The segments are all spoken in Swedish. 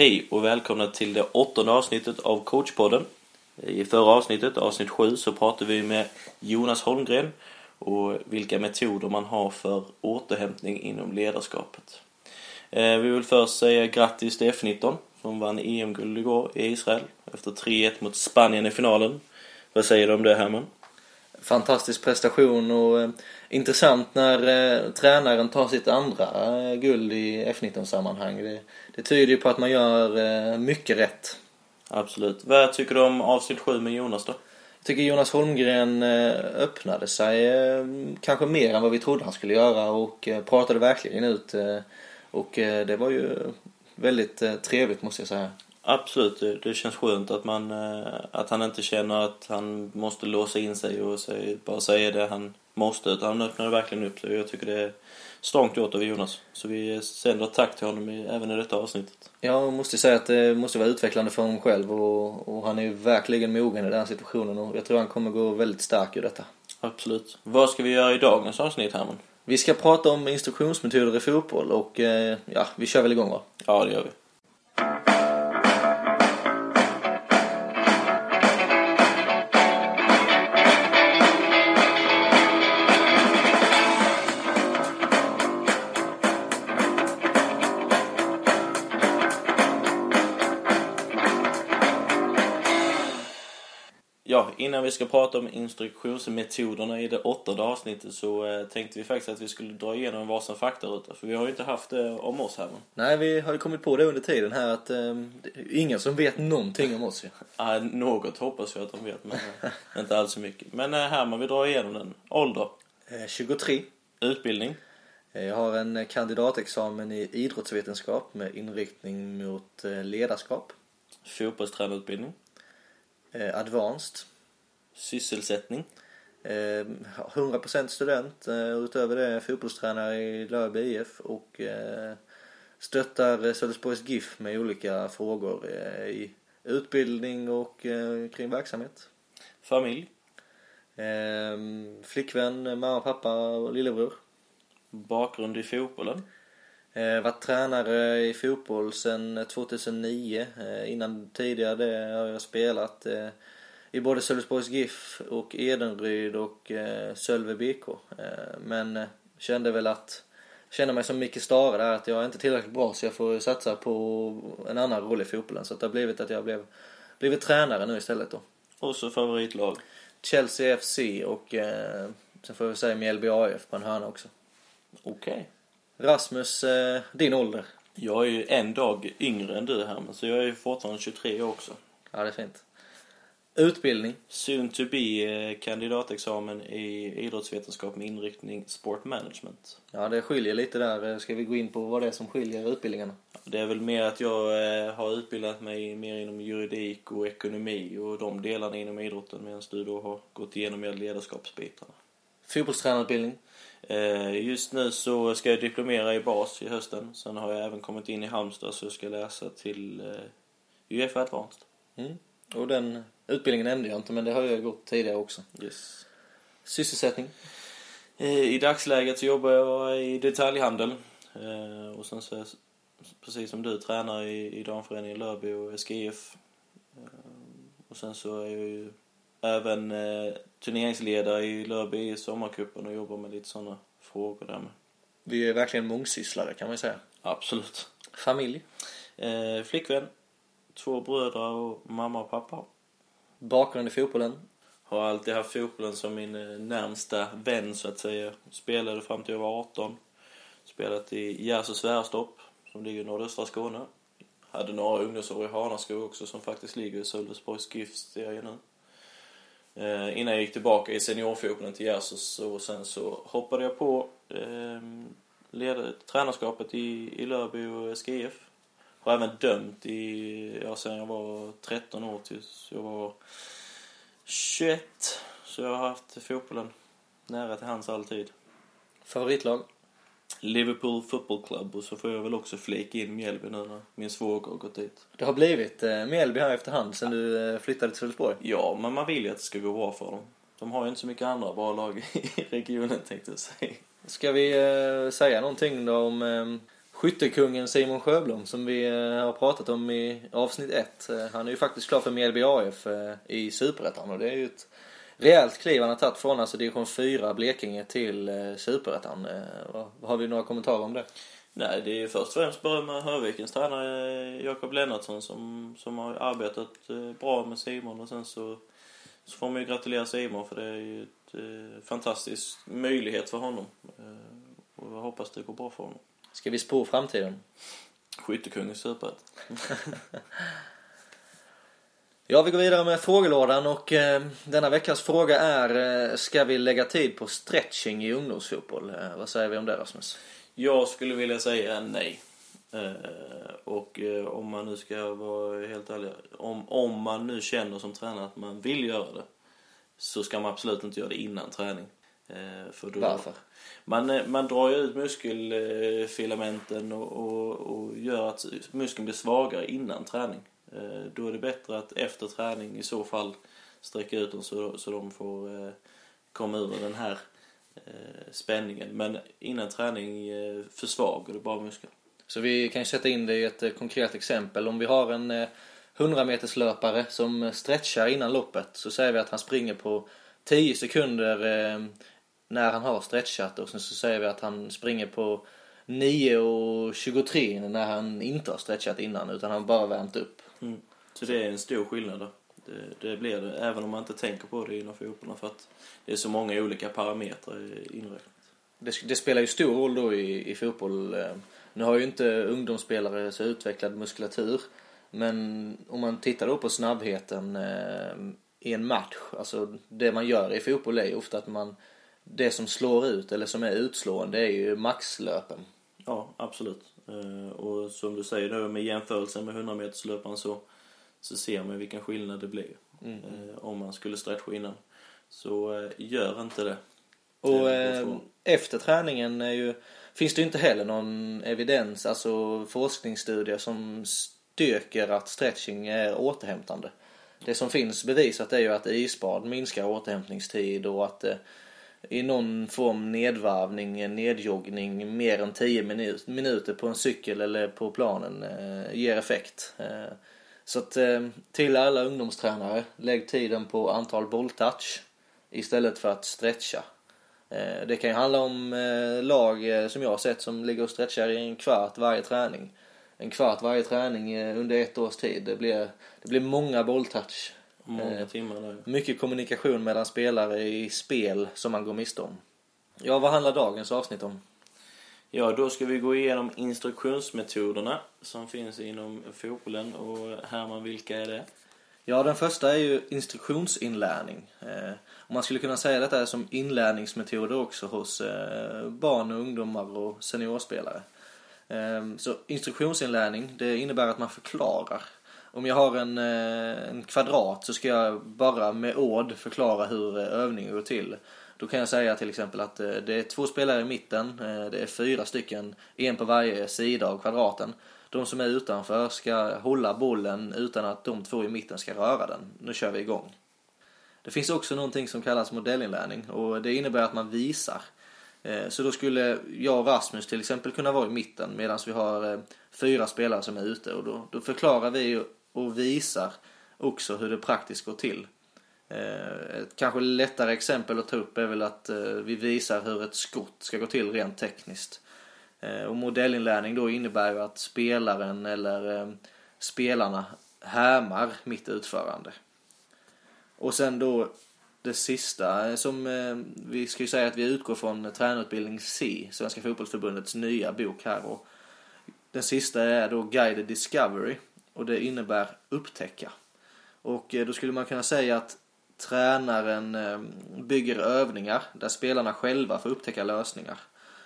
Hej och välkomna till det åttonde avsnittet av coachpodden. I förra avsnittet, avsnitt 7, så pratade vi med Jonas Holmgren och vilka metoder man har för återhämtning inom ledarskapet. Eh, vi vill först säga grattis till F19 som vann EM-guld igår i Israel efter 3-1 mot Spanien i finalen. Vad säger du om det Herman? Fantastisk prestation och eh, intressant när eh, tränaren tar sitt andra eh, guld i F19-sammanhang. Det, det tyder ju på att man gör eh, mycket rätt. Absolut. Vad tycker du om avsnitt 7 med Jonas då? Jag tycker Jonas Holmgren eh, öppnade sig eh, kanske mer än vad vi trodde han skulle göra och pratade verkligen ut. Och det var ju väldigt trevligt måste jag säga. Absolut, det, det känns skönt att, man, eh, att han inte känner att han måste låsa in sig och säga, bara säga det han måste. Utan han öppnade verkligen upp det jag tycker det är strångt gjort av Jonas. Så vi sänder ett tack till honom även i detta avsnittet. Jag måste säga att det måste vara utvecklande för honom själv och, och han är ju verkligen mogen i den här situationen och jag tror han kommer gå väldigt stark ur detta. Absolut. Vad ska vi göra i dagens avsnitt Herman? Vi ska prata om instruktionsmetoder i fotboll och eh, ja, vi kör väl igång va? Ja, det gör vi. Innan vi ska prata om instruktionsmetoderna i det åttonde avsnittet så eh, tänkte vi faktiskt att vi skulle dra igenom varsin faktaruta. För vi har ju inte haft det om oss här. Men. Nej, vi har ju kommit på det under tiden här att är ingen som vet någonting om oss ju. Ah, något hoppas jag att de vet, men eh, inte alls så mycket. Men Herman, vi drar igenom den. Ålder, Eh, 23. utbildning, Jag har en kandidatexamen i idrottsvetenskap med inriktning mot ledarskap. fotbollstränarutbildning, Advanced. Sysselsättning, Eh, 100% student. eh, Utöver det fotbollstränare i Löby IF och eh, stöttar Sölvesborgs GIF med olika frågor eh, i utbildning och kring verksamhet. familj, Eh, Flickvän, mamma, pappa och lillebror. bakgrund i fotbollen, varit tränare i fotboll sedan 2009. Eh, innan tidigare det har jag spelat i både Sölvesborgs GIF och Edenryd och eh, Sölve BK. Eh, men eh, kände väl att, kände mig som Micke Stare där att jag är inte tillräckligt bra så jag får satsa på en annan roll i fotbollen. Så det har blivit att jag blev, blivit tränare nu istället då. och så favoritlag. Chelsea FC och eh, sen får jag säga Mjällby AIF på en hörna också. Okej. Rasmus, eh, din ålder? Jag är ju en dag yngre än du Herman, så jag är ju fortfarande 23 också. Ja, det är fint. Utbildning? Soon to be eh, kandidatexamen i idrottsvetenskap med inriktning sport management. Ja, det skiljer lite där. Ska vi gå in på vad det är som skiljer utbildningarna? Det är väl mer att jag eh, har utbildat mig mer inom juridik och ekonomi och de delarna inom idrotten medan du då har gått igenom mer ledarskapsbitarna. Fotbollstränarutbildning? Eh, just nu så ska jag diplomera i bas i hösten. Sen har jag även kommit in i Halmstad så jag ska läsa till eh, Uefa Advanced. Mm. Och den utbildningen nämnde jag inte, men det har jag gått tidigare också. Yes. Sysselsättning? Eh, I dagsläget så jobbar jag i detaljhandel. Eh, och sen så precis som du, tränar i, i damföreningen Löby och SGF. Eh, och sen så är jag ju även turneringsledare i Löby i sommarcupen och jobbar med lite sådana frågor där med. Vi är verkligen mångsysslare kan man ju säga. Absolut. Familj? Eh, flickvän, två bröder och mamma och pappa. Bakgrund i fotbollen? Har alltid haft fotbollen som min eh, närmsta vän så att säga. Spelade fram till jag var 18. Spelat i Gärs och Svärstorp som ligger i nordöstra Skåne. Hade några ungdomsår i Hanaskog också som faktiskt ligger i Sölvesborgs GIF-serie nu. Eh, innan jag gick tillbaka i seniorfotbollen till Gärs och, sen så hoppade jag på eh, led, tränarskapet i, i Lörby och SGF. Har även dömt i, ja sen jag var 13 år tills jag var 21. Så jag har haft fotbollen nära till hands alltid. Favoritlag? Liverpool Football Club och så får jag väl också flika in Mjällby nu när min svåger har gått dit. Det har blivit eh, Mjällby här efterhand sen du eh, flyttade till Sölvesborg. Ja, men man vill ju att det ska gå bra för dem. De har ju inte så mycket andra bra lag i regionen tänkte jag säga. Ska vi eh, säga någonting då om eh, Skyttekungen Simon Sjöblom som vi eh, har pratat om i avsnitt 1. Eh, han är ju faktiskt klar för Mjällby AF eh, i Superettan och det är ju ett rejält kliv han har tagit från alltså division 4 Blekinge till Superettan. Har vi några kommentarer om det? Nej, det är ju först och främst berömma Hörvikens tränare Jakob Lennartsson som, som har arbetat bra med Simon och sen så, så får man ju gratulera Simon för det är ju en fantastisk möjlighet för honom. Och jag hoppas det går bra för honom. Ska vi spå framtiden? Skyttekung i Superettan. Ja, vi går vidare med frågelådan och eh, denna veckas fråga är eh, Ska vi lägga tid på stretching i ungdomsfotboll? Eh, vad säger vi om det Rasmus? Jag skulle vilja säga nej. Eh, och eh, om man nu ska vara helt ärlig, om, om man nu känner som tränare att man vill göra det så ska man absolut inte göra det innan träning. Eh, för då, Varför? Man, eh, man drar ju ut muskelfilamenten och, och, och gör att muskeln blir svagare innan träning. Eh, då är det bättre att efter träning i så fall sträcka ut dem så, så de får komma ur den här spänningen. Men innan träning försvagar det bara muskeln. Så vi kan sätta in det i ett konkret exempel. Om vi har en 100 meters löpare som stretchar innan loppet så säger vi att han springer på 10 sekunder när han har stretchat och sen så säger vi att han springer på 9.23 när han inte har stretchat innan utan han bara värmt upp. Mm. Så det är en stor skillnad då. Det, det, blir det, även om man inte tänker på det inom fotbollen för att det är så många olika parametrar inräknat. Det, det, spelar ju stor roll då i, i fotboll. Eh, nu har ju inte ungdomsspelare så utvecklad muskulatur men om man tittar då på snabbheten eh, i en match, alltså det man gör i fotboll är ju ofta att man, det som slår ut eller som är utslående är ju maxlöpen. Ja, absolut. Eh, och som du säger nu med jämförelsen med 100 meterslöparen så, så ser man vilken skillnad det blir mm. eh, om man skulle stretcha innan. Så eh, gör inte det. Och eh, efter träningen är ju, finns det ju inte heller någon evidens, alltså forskningsstudier som styrker att stretching är återhämtande. Det som finns bevisat är ju att isbad minskar återhämtningstid och att i någon form nedvarvning, nedjoggning mer än 10 minut, minuter på en cykel eller på planen eh, ger effekt. Eh, så att eh, till alla ungdomstränare, lägg tiden på antal bolltouch istället för att stretcha. Eh, det kan ju handla om eh, lag eh, som jag har sett som ligger och stretchar i en kvart varje träning en kvart varje träning under ett års tid. Det blir, det blir många bolltouch. Många eh, timmar där. Mycket kommunikation mellan spelare i spel som man går miste om. Ja, vad handlar dagens avsnitt om? Ja, då ska vi gå igenom instruktionsmetoderna som finns inom fotbollen och Herman, vilka är det? Ja, den första är ju instruktionsinlärning. Eh, man skulle kunna säga detta som inlärningsmetoder också hos eh, barn och ungdomar och seniorspelare. Ehm, så instruktionsinlärning, det innebär att man förklarar. Om jag har en, eh, en kvadrat så ska jag bara med ord förklara hur eh, övningen går till. Då kan jag säga till exempel att eh, det är två spelare i mitten, det är fyra stycken, en på varje sida av kvadraten. De som är utanför ska hålla bollen utan att de två i mitten ska röra den. Nu kör vi igång. Det finns också någonting som kallas modellinlärning och det innebär att man visar. Så då skulle jag och Rasmus till exempel kunna vara i mitten medan vi har fyra spelare som är ute och då, då förklarar vi och visar också hur det praktiskt går till. Eh, ett kanske lättare exempel att ta upp är väl att eh, vi visar hur ett skott ska gå till rent tekniskt. Eh, och modellinlärning då innebär ju att spelaren eller spelarna härmar mitt utförande. Och sen då det sista som vi ska ju säga att vi utgår från tränarutbildning C, Svenska fotbollsförbundets nya bok här. Och den sista är då Guided Discovery och det innebär upptäcka. Och eh, då skulle man kunna säga att tränaren eh, bygger övningar där spelarna själva får upptäcka lösningar.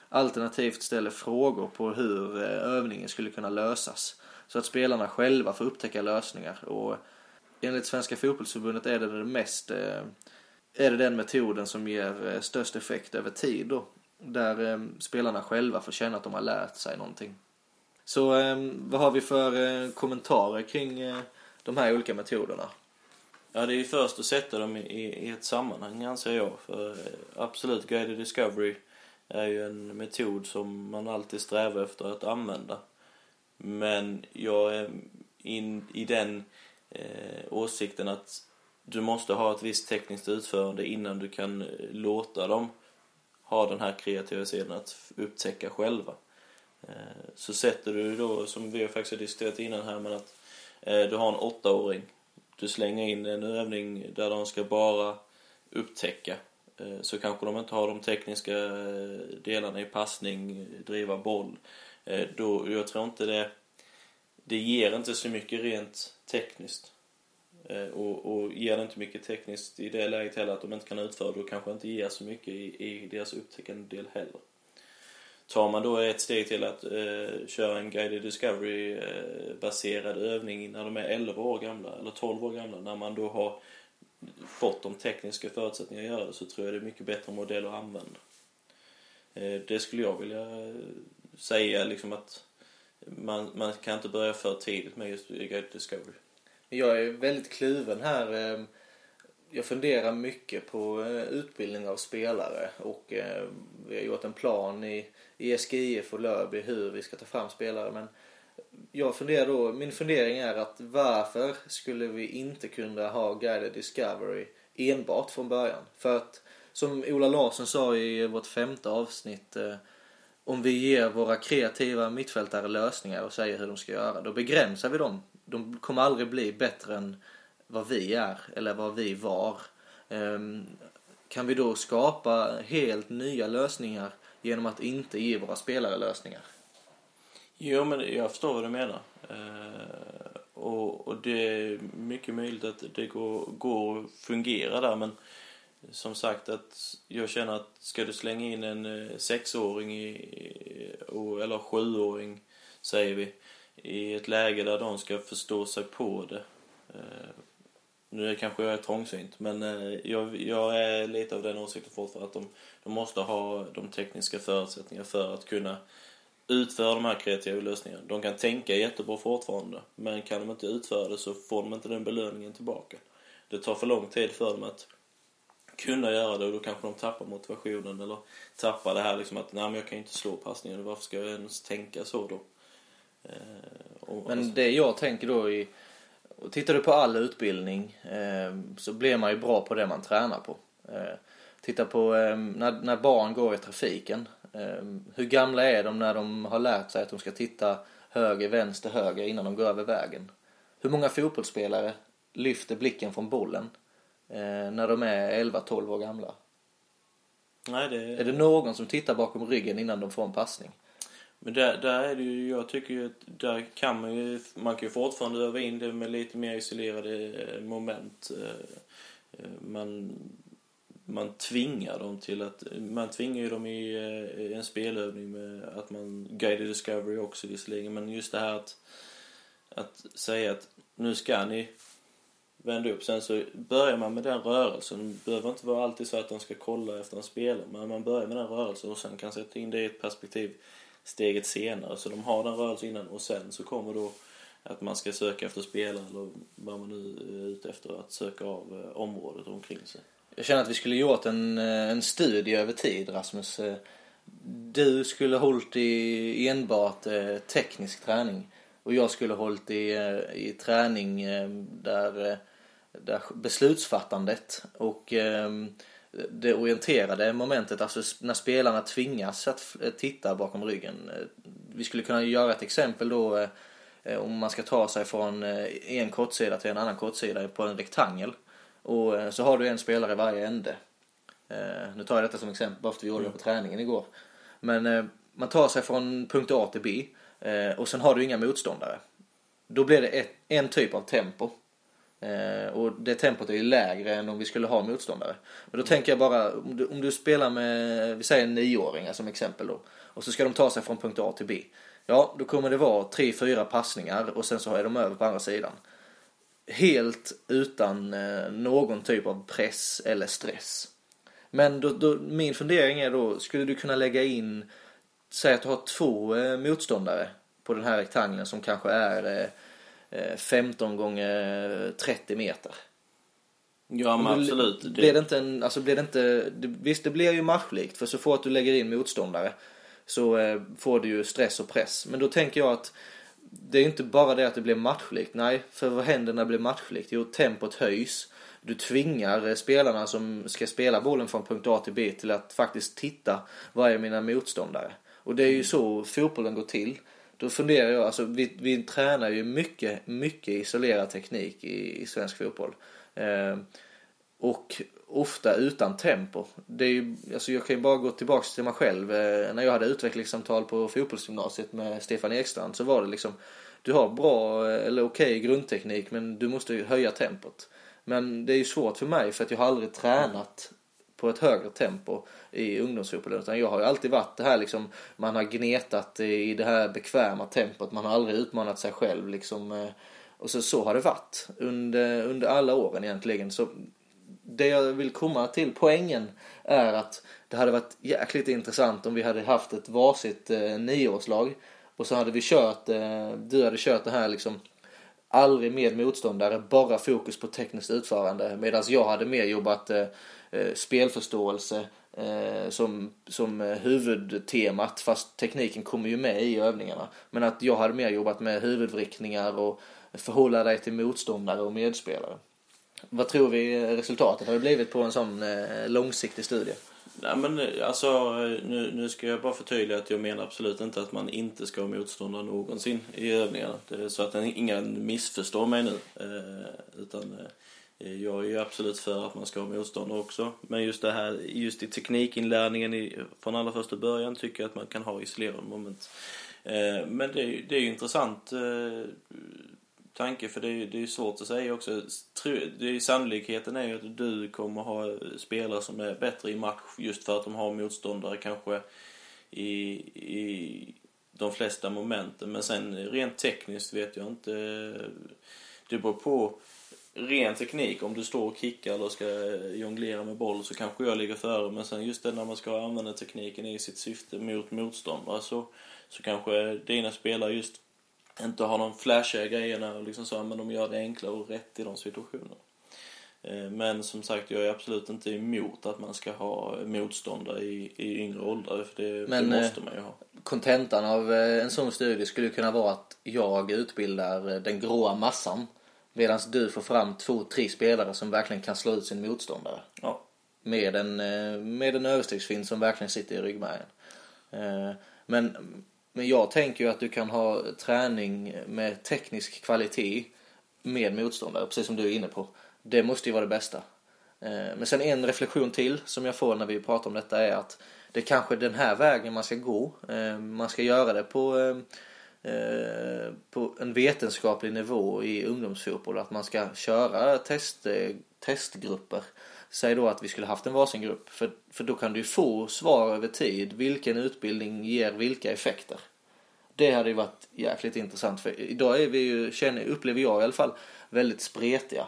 Alternativt ställer frågor på hur eh, övningen skulle kunna lösas. Så att spelarna själva får upptäcka lösningar. Och enligt Svenska fotbollsförbundet är det det mest är det den metoden som ger störst effekt över tid då. Där spelarna själva får känna att de har lärt sig någonting. Så eh, vad har vi för eh, kommentarer kring eh, de här olika metoderna? Ja, det är ju först att sätta dem i, i ett sammanhang anser jag. För eh, absolut, Guided Discovery är ju en metod som man alltid strävar efter att använda. Men jag är in i den eh, åsikten att du måste ha ett visst tekniskt utförande innan du kan låta dem ha den här kreativa sidan att upptäcka själva. Eh, så sätter du då, som vi faktiskt har diskuterat innan här, men att eh, du har en åttaåring. Du slänger in en övning där de ska bara upptäcka. Eh, så kanske de inte har de tekniska delarna i passning, driva boll. Då, jag tror inte det, det ger inte så mycket rent tekniskt. Och, och ger det inte mycket tekniskt i det läget heller att de inte kan utföra då kanske inte ger så mycket i, i deras upptäckande del heller. Tar man då ett steg till att eh, köra en guided discovery eh, baserad övning när de är 11 år gamla eller 12 år gamla, när man då har fått de tekniska förutsättningarna att göra det, så tror jag det är mycket bättre modell att använda. Eh, det skulle jag vilja säga liksom att man, man kan inte börja för tidigt med just guided discovery. Jag är väldigt kluven här. Eh, jag funderar mycket på eh, utbildning av spelare och eh, vi har gjort en plan i, i SGIF och Löby hur vi ska ta fram spelare. Men jag funderar då, min fundering är att varför skulle vi inte kunna ha guided discovery enbart från början? För att som Ola Larsson sa i vårt femte avsnitt eh, om vi ger våra kreativa mittfältare lösningar och säger hur de ska göra, då begränsar vi dem. De kommer aldrig bli bättre än vad vi är eller vad vi var. Ehm, kan vi då skapa helt nya lösningar genom att inte ge våra spelare lösningar? Jo, men jag förstår vad du menar. Eh, och, och, det är mycket möjligt att det går, går att fungera där, men som sagt att jag känner att ska du slänga in en eh, sexåring i, eller sjuåring, säger vi, i ett läge där de ska förstå sig på det eh, nu är kanske jag är trångsynt, men eh, jag, jag är lite av den åsikten fortfarande att de, de måste ha de tekniska förutsättningarna för att kunna utföra de här kreativa lösningarna. De kan tänka jättebra fortfarande, men kan de inte utföra det så får de inte den belöningen tillbaka. Det tar för lång tid för dem att kunna göra det och då kanske de tappar motivationen eller tappar det här liksom att nej men jag kan inte slå passningen, varför ska jag ens tänka så då? Eh, men alltså, det jag tänker då i och tittar du på all utbildning eh, så blir man ju bra på det man tränar på. Eh, titta på eh, när, när barn går i trafiken. Hur gamla är de när de har lärt sig att de ska titta höger, vänster, höger innan de går över vägen? Hur många fotbollsspelare lyfter blicken från bollen när de är 11-12 år gamla? Nej, det... Är det någon som tittar bakom ryggen innan de får en passning? Men där, där är det ju, jag tycker ju att där kan man ju, man kan ju fortfarande öva in det med lite mer isolerade eh, moment. Eh, eh, man, man tvingar dem till att, man tvingar ju dem i en spelövning med att man guided discovery också visserligen, men just det här att, att säga att nu ska ni vända upp. Sen så börjar man med den rörelsen. Det behöver inte vara alltid så att de ska kolla efter en spelare, men man börjar med den rörelsen och sen kan sätta in det i ett perspektiv steget senare. Så de har den rörelsen innan och sen så kommer då att man ska söka efter spelare eller vad man nu eh, är ute efter att söka av eh, området omkring sig. Jag känner att vi skulle gjort en, eh, en studie över tid Rasmus. Du skulle hållit i enbart teknisk träning och jag skulle hållit i, i träning där, där beslutsfattandet och ehm, det orienterade momentet, alltså när spelarna tvingas att titta bakom ryggen. Vi skulle kunna göra ett exempel då eh, om man ska ta sig från eh, en kortsida till en annan kortsida på en rektangel. Och eh, så har du en spelare i varje ände. Nu tar jag detta som exempel bara för att vi gjorde det på träningen igår. Men man tar sig från punkt A till B och sen har du inga motståndare. Då blir det ett, en typ av tempo. Eh, och det tempot är ju lägre än om vi skulle ha motståndare. Och då tänker jag bara, om du, om du spelar med, vi säger nioåringar som exempel då. Och så ska de ta sig från punkt A till B. Ja, då kommer det vara tre, fyra passningar och sen så är de över på andra sidan. Helt utan eh, någon typ av press eller stress. Men då, då, min fundering är då, skulle du kunna lägga in, säg att du har två eh, motståndare på den här rektangeln som kanske är eh, 15 eh, gånger 30 meter. Ja, men absolut. Det- Blir det inte en, alltså blir det inte, visst det blir ju matchlikt för så fort du lägger in motståndare så eh, får du ju stress och press. Men då tänker jag att det är inte bara det att det blir matchlikt. Nej, för vad händer när det blir matchlikt? Jo, tempot höjs. Du tvingar eh, spelarna som ska spela bollen från punkt A till B till att faktiskt titta vad är mina motståndare. Och det är ju så fotbollen går till. Då funderar jag, alltså vi, vi tränar ju mycket, mycket isolerad teknik i, i svensk fotboll. Eh, och ofta utan tempo. Det är ju, alltså jag kan ju bara gå tillbaka till mig själv. Eh, när jag hade utvecklingssamtal på fotbollsgymnasiet med Stefan Ekstrand så var det liksom du har bra eh, eller okej grundteknik men du måste ju höja tempot. Men det är ju svårt för mig för att jag har aldrig tränat på ett högre tempo i ungdomsfotbollen. Utan jag har ju alltid varit det här liksom, man har gnetat i det här bekväma tempot. Man har aldrig utmanat sig själv liksom. Eh, och så, så har det varit under, under alla åren egentligen. Så det jag vill komma till, poängen, är att det hade varit jäkligt intressant om vi hade haft ett varsitt eh, nioårslag. Och så hade vi kört, eh, du hade kört det här liksom aldrig med motståndare, bara fokus på tekniskt utförande. Medan jag hade mer jobbat eh, eh spelförståelse Eh, som, som eh, huvudtemat. Fast tekniken kommer ju med i övningarna. Men att jag hade mer jobbat med huvudvrickningar och förhålla dig till motståndare och medspelare. Vad tror vi resultatet har blivit på en sån eh, långsiktig studie? Nej, men alltså, nu, nu ska jag bara förtydliga att jag menar absolut inte att man inte ska ha motståndare någonsin i övningarna. Det är så att ingen missförstår mig nu. Eh, utan eh, Eh, jag är ju absolut för att man ska ha motståndare också. Men just det här, just i teknikinlärningen i, från allra första början tycker jag att man kan ha isolerade moment. Eh, men det är, ju- det är ju intressant eh, tanke för det är, ju- det är ju svårt att säga också. Tro- Det är, sannolikheten är ju att du kommer ha spelare som är bättre i match just för att de har motståndare kanske i, i de flesta momenten. Men sen rent tekniskt vet jag inte. Det beror på ren teknik. Om du står och kickar eller ska jonglera med boll så kanske jag ligger före. Men sen just det när man ska använda tekniken i sitt syfte mot motståndare så, så kanske dina spelare just inte har någon flashiga grejerna och liksom så, men de gör det enklare och rätt i de situationerna. Eh, Men som sagt, jag är absolut inte emot att man ska ha motståndare i, i yngre åldrar, för det, Men, det eh, måste man ju ha. Kontentan av eh, en sån studie skulle kunna vara att jag utbildar eh, den gråa massan medan du får fram två, tre spelare som verkligen kan slå ut sin motståndare. Ja. Med en, eh, med en överstegsfint som verkligen sitter i ryggmärgen. Eh, Men, men jag tänker ju att du kan ha träning med teknisk kvalitet med motståndare, precis som du är inne på. Det måste ju vara det bästa. Eh, Men sen en reflektion till som jag får när vi pratar om detta är att det är kanske den här vägen man ska gå. Man ska göra det på, på en vetenskaplig nivå i ungdomsfotboll. Att man ska köra test, eh, testgrupper. Säg då att vi skulle haft en varsin grupp. För, för då kan du få svar över tid. Vilken utbildning ger vilka effekter? Det hade ju varit jäkligt intressant. För idag är vi ju, känner, upplever jag i alla fall, väldigt spretiga.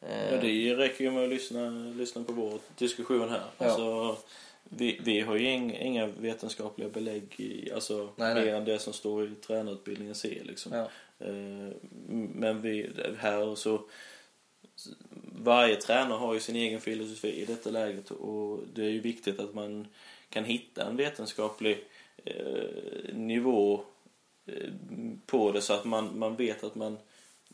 Eh, Ja, det räcker ju med att lyssna, lyssna på vår diskussion här. Ja. Alltså, vi, vi har ju inga, inga vetenskapliga belägg i, alltså, Nej, mer nej. än det som står i tränarutbildningen C. Liksom. Ja. Eh, Men vi, här så varje tränare har ju sin egen filosofi i detta läget och det är ju viktigt att man kan hitta en vetenskaplig eh, nivå eh, på det så att man, man vet att man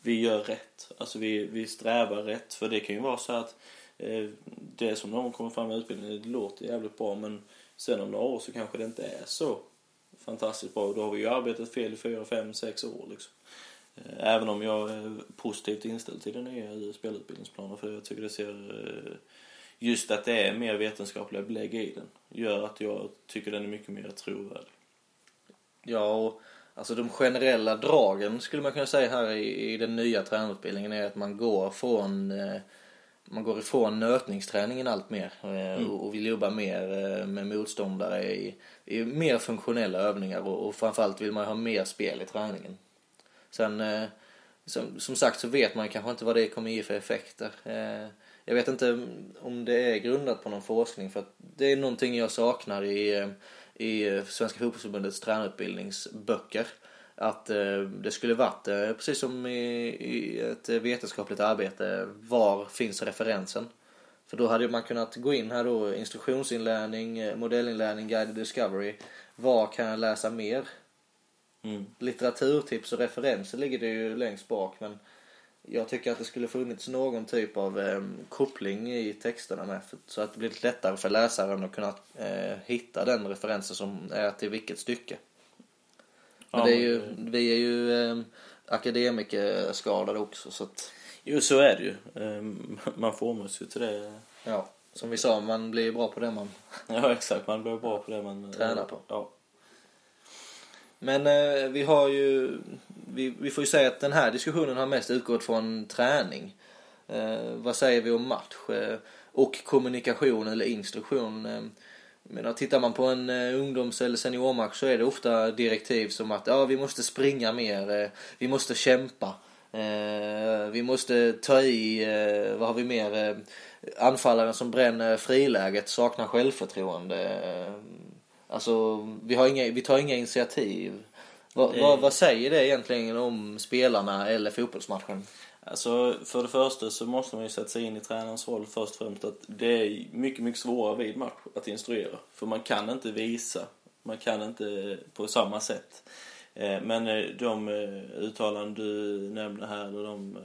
vi gör rätt. Alltså vi, vi strävar rätt. För det kan ju vara så att Eh, det som någon kommer fram med utbildningen, det låter jävligt bra men sen om några år så kanske det inte är så fantastiskt bra. Då har vi ju arbetat fel i fyra, fem, sex år liksom. Eh, även om jag är positivt inställd till den nya spelutbildningsplanen för jag tycker det ser eh, just att det är mer vetenskapliga belägg i den gör att jag tycker den är mycket mer trovärdig. Ja, och alltså de generella dragen skulle man kunna säga här i, i den nya tränarutbildningen är att man går från eh, man går ifrån nötningsträningen allt mer eh, och, och vill jobba mer eh, med motståndare i, i mer funktionella övningar och, och framförallt vill man ha mer spel i träningen. Sen eh, som, som sagt så vet man kanske inte vad det kommer ge för effekter. Jag vet inte om det är grundat på någon forskning för att det är någonting jag saknar i, i Svenska fotbollsförbundets tränarutbildningsböcker. Att eh, det skulle varit, eh, precis som i, i ett vetenskapligt arbete, var finns referensen? För då hade man kunnat gå in här då, instruktionsinlärning, eh, modellinlärning, guided discovery. Var kan jag läsa mer? Mm. Litteraturtips och referenser ligger det ju längst bak men jag tycker att det skulle funnits någon typ av eh, koppling i texterna med för, så att det blir lättare för läsaren att kunna eh, hitta den referensen som är till vilket stycke. Men det är ju, vi är ju eh, akademikerskadade också så att Jo, så är det ju. Ehm, Man formas ju till det. ja, som vi sa, man blir bra på det man Ja, exakt. Man blir bra på det man... Tränar på. Ja. Men eh, vi har ju, vi, vi får ju säga att den här diskussionen har mest utgått från träning. Eh, vad säger vi om match? Eh, och kommunikation eller instruktion. Menar, tittar man på en eh, ungdoms eller seniormatch så är det ofta direktiv som att ja, vi måste springa mer, eh, vi måste kämpa. Eh, vi måste ta i, vad har vi mer? Anfallaren som bränner friläget saknar självförtroende. Alltså, vi, har inga, vi tar inga initiativ. Vad, Det- vad, vad säger det egentligen om spelarna eller fotbollsmatchen? Alltså, för det första så måste man ju sätta sig in i tränarens roll först och främst. Att det är mycket, mycket svårare vid match att instruera. För man kan inte visa. Man kan inte på samma sätt. Eh, Men eh, de eh, uttalanden du nämner här, eller de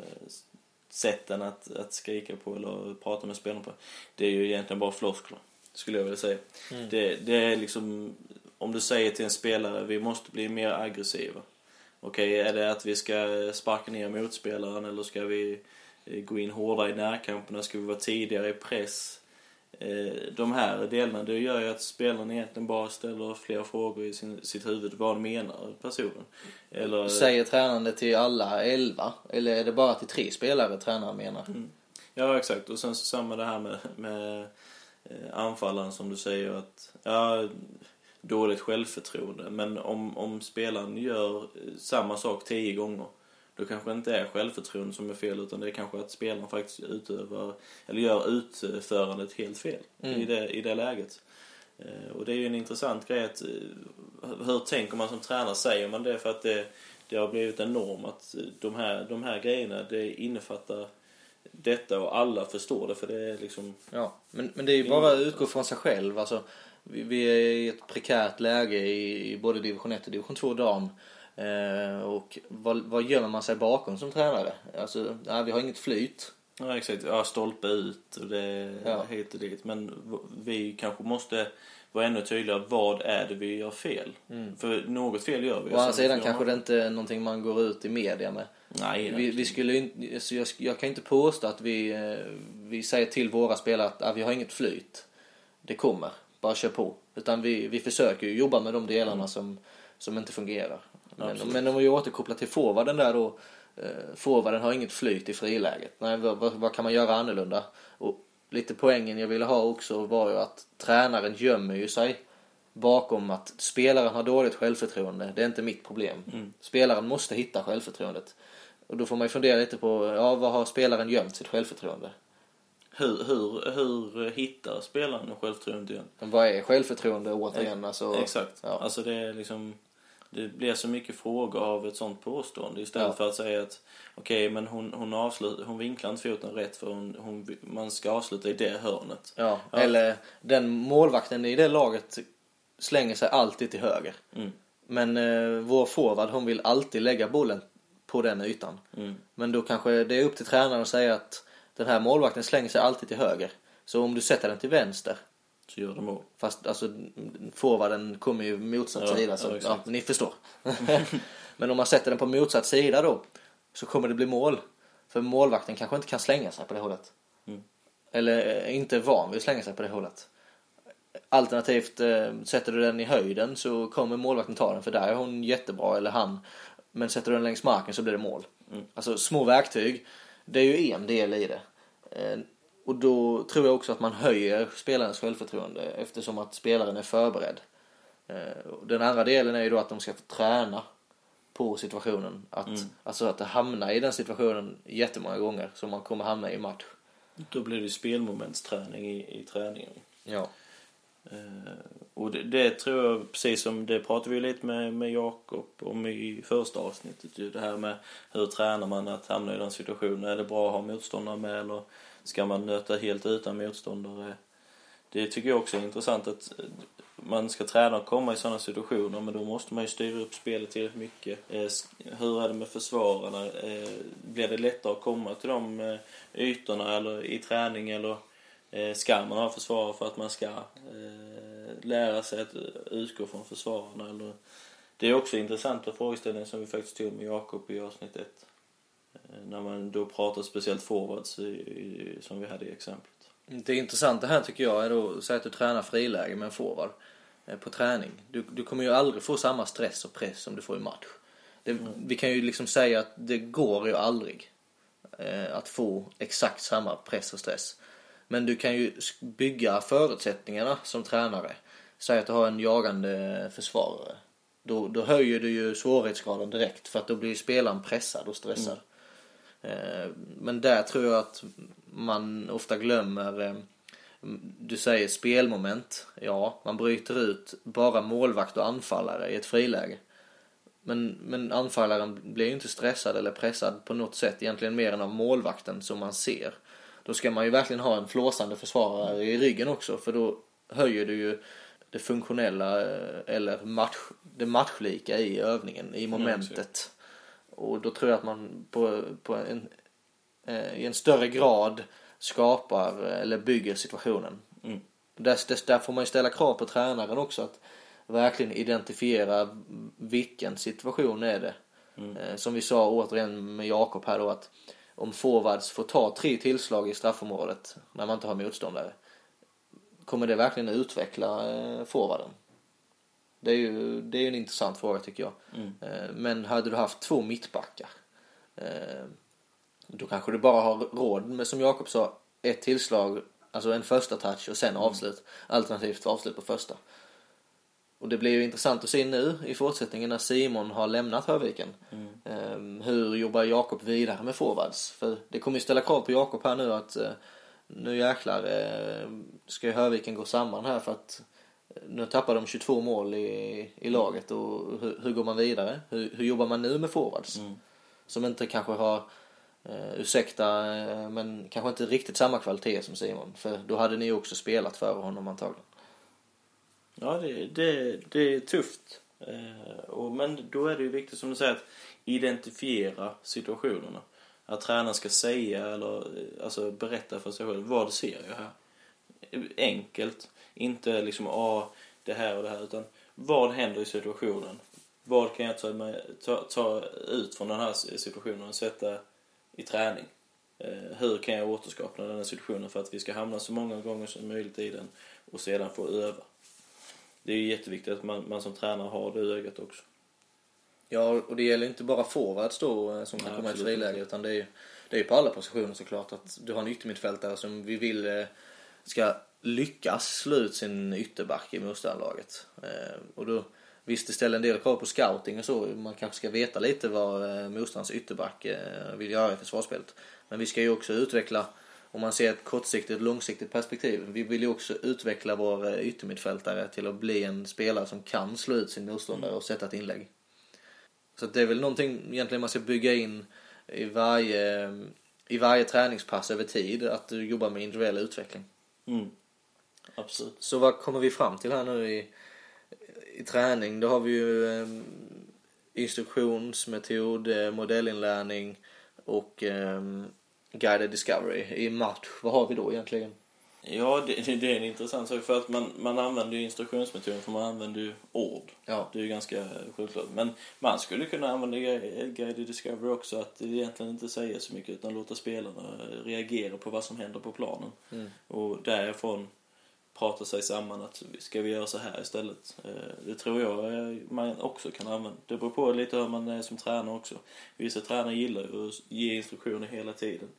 sätten att, att skrika på eller prata med spelarna på. Det är ju egentligen bara floskler, skulle jag vilja säga. Det, det är liksom, om du säger till en spelare, vi måste bli mer aggressiva. Okej, är det att vi ska sparka ner motspelaren eller ska vi eh, gå in hårdare i närkamperna? Ska vi vara tidigare i press? Eh, De här delarna, det gör ju att spelaren egentligen bara ställer fler frågor i sin, sitt huvud. Vad menar personen? Eller, Säger tränaren det till alla elva? Eller är det bara till tre spelare tränaren menar? Ja, exakt. Och sen så samma det här med, med eh, anfallaren som du säger att, ja, dåligt självförtroende. Men om, om spelaren gör eh, samma sak tio gånger, då kanske det inte är självförtroende som är fel, utan det är kanske att spelaren faktiskt utövar, eller gör utförandet helt fel Mm. i, det, i det läget. Eh, Och det är ju en intressant grej att, eh, hur tänker man som tränare? Säger man det för att det, det har blivit en norm att de här, de här grejerna, det innefattar detta och alla förstår det för det är liksom... Ja, men, men det är ju bara att utgå från sig själv. Alltså, vi, vi är i ett prekärt läge i, i både division 1 och division 2 dam. Eh, och vad, vad gömmer man sig bakom som tränare? Alltså, nej, vi har inget flyt. Ja exakt, ja, stolpe ut och det Ja. hit och dit. Men vi kanske måste vara ännu tydligare, vad är det vi gör fel? För något fel gör vi. Å andra Sen sidan kanske det inte är någonting man går ut i media med. Nej, Vi, vi skulle inte, alltså jag, jag kan inte påstå att vi, eh, vi säger till våra spelare att ah, vi har inget flyt. Det kommer, bara kör på. Utan vi, vi försöker ju jobba med de delarna som, som inte fungerar. Men, men om vi återkopplar till forwarden där då. Eh, forwarden har inget flyt i friläget. Nej, vad, vad, kan man göra annorlunda? Och lite poängen jag ville ha också var ju att tränaren gömmer ju sig bakom att spelaren har dåligt självförtroende. Det är inte mitt problem. Spelaren måste hitta självförtroendet. Och då får man ju fundera lite på, ja vad har spelaren gömt sitt självförtroende? Hur, hur, hur hittar spelaren självförtroendet igen? Men vad är självförtroende återigen? Alltså, Exakt. Ja. Alltså det är liksom... Det blir så mycket frågor av ett sånt påstående istället Ja. för att säga att okej, men hon, hon, avslut, hon vinklar inte foten rätt för hon, hon, man ska avsluta i det hörnet. Ja, Ja. eller den målvakten i det laget slänger sig alltid till höger. Mm. Men eh, vår forward hon vill alltid lägga bollen på den ytan. Mm. Men då kanske det är upp till tränaren att säga att den här målvakten slänger sig alltid till höger. Så om du sätter den till vänster, Så gör de mål. fast alltså forwarden kommer ju motsatt Ja, sida så ja, ja, ni förstår. Men om man sätter den på motsatt sida då så kommer det bli mål. För målvakten kanske inte kan slänga sig på det hållet. Mm. Eller är inte van vid att slänga sig på det hållet. Alternativt eh, sätter du den i höjden så kommer målvakten ta den för där är hon jättebra eller han. Men sätter du den längs marken så blir det mål. Mm. Alltså små verktyg, det är ju en del i det. Eh, och då tror jag också att man höjer spelarens självförtroende eftersom att spelaren är förberedd. Eh, Den andra delen är ju då att de ska få träna på situationen. Att, Mm. Alltså att hamna i den situationen jättemånga gånger som man kommer hamna i match. Då blir det spelmomentsträning i, i träningen. Ja. Eh, och det, det, tror jag, precis som det pratade vi lite med, med Jakob om i första avsnittet ju, det här med hur tränar man att hamna i den situationen? Är det bra att ha motståndare med eller ska man nöta helt utan motståndare? Det tycker jag också är intressant att man ska träna och komma i sådana situationer men då måste man ju styra upp spelet tillräckligt mycket. Eh, hur är det med försvararna? Eh, blir det lättare att komma till de ytorna eller i träning eller ska man ha försvarare för att man ska lära sig att utgå från försvararna? Eller... Det är också intressanta frågeställningar som vi faktiskt tog med Jakob i avsnitt 1. När man då pratar speciellt forwards som vi hade i exemplet. Det intressanta här tycker jag är då, säg att du tränar friläge med en forward eh, på träning. Du, du kommer ju aldrig få samma stress och press som du får i match. Det, mm. Vi kan ju liksom säga att det går ju aldrig eh, att få exakt samma press och stress. Men du kan ju bygga förutsättningarna som tränare. Säg att du har en jagande försvarare. Då, då höjer du ju svårighetsgraden direkt för att då blir spelaren pressad och stressad. Mm. Men där tror jag att man ofta glömmer eh, du säger spelmoment. Ja, man bryter ut bara målvakt och anfallare i ett friläge. Men, men anfallaren blir ju inte stressad eller pressad på något sätt egentligen mer än av målvakten som man ser. Då ska man ju verkligen ha en flåsande försvarare i ryggen också för då höjer du ju det funktionella eh, eller match, det matchlika i övningen, i momentet. Mm, och då tror jag att man på, på en, Eh, i en större grad skapar eller bygger situationen. Mm. Där, där får man ju ställa krav på tränaren också att verkligen identifiera vilken situation är det. Mm. Eh, som vi sa återigen med Jakob här då att om forwards får ta tre tillslag i straffområdet när man inte har motståndare. Kommer det verkligen att utveckla eh, forwarden? Det är ju det är en intressant fråga tycker jag. Mm. Men hade du haft två mittbackar då kanske du bara har råd med, som Jakob sa, ett tillslag, alltså en första touch och sen mm. avslut. Alternativt avslut på första. Och det blir ju intressant att se nu i fortsättningen när Simon har lämnat Höviken. Mm. Hur jobbar Jakob vidare med forwards? För det kommer ju ställa krav på Jakob här nu att uh, nu jäklar uh, ska ju Höviken gå samman här för att uh, nu tappar de 22 mål i, i laget och hur, hur går man vidare? Hur, hur jobbar man nu med forwards? Mm. Som inte kanske har Uh, ursäkta, men kanske inte riktigt samma kvalitet som Simon. För då hade ni också spelat före honom antagligen. Ja, det, det, det är tufft. Eh, och, men då är det ju viktigt som du säger att identifiera situationerna. Att tränaren ska säga eller eh, alltså berätta för sig själv. Vad ser jag här? Enkelt. Inte liksom, ah, det här och det här. Utan vad händer i situationen? Vad kan jag ta, med, ta, ta ut från den här situationen och sätta i träning. Eh, hur kan jag återskapa den här situationen för att vi ska hamna så många gånger som möjligt i den och sedan få öva. Det är ju jätteviktigt att man, man som tränare har det ögat också. Ja, och det gäller inte bara forwards då eh, som kan ja, komma i friläge utan det är ju det är på alla positioner såklart att du har en yttermittfältare som vi vill eh, ska lyckas slå ut sin ytterback i motståndarlaget. Och då Visst, det ställer en del krav på scouting och så. Man kanske ska veta lite vad eh, motståndarens ytterback eh, vill göra i försvarsspelet. Men vi ska ju också utveckla, om man ser ett kortsiktigt och långsiktigt perspektiv, vi vill ju också utveckla vår eh, yttermittfältare till att bli en spelare som kan slå ut sin motståndare och sätta ett inlägg. Så det är väl någonting egentligen man ska bygga in i varje, i varje träningspass över tid, att du jobbar med individuell utveckling. Mm. Absolut. Så vad kommer vi fram till här nu i i träning då har vi ju eh, instruktionsmetod, modellinlärning och eh, guided discovery. I match, vad har vi då egentligen? Ja, det, det är en intressant sak för att man, man använder ju instruktionsmetoden för man använder ju ord. Ja. Det är ju ganska självklart. Men man skulle kunna använda guided discovery också att det egentligen inte säger så mycket utan låta spelarna reagera på vad som händer på planen. Mm. Och därifrån prata sig samman att ska vi göra så här istället. Eh, det tror jag eh, man också kan använda. Det beror på lite hur man är som tränare också. Vissa tränare gillar ju att ge instruktioner hela tiden.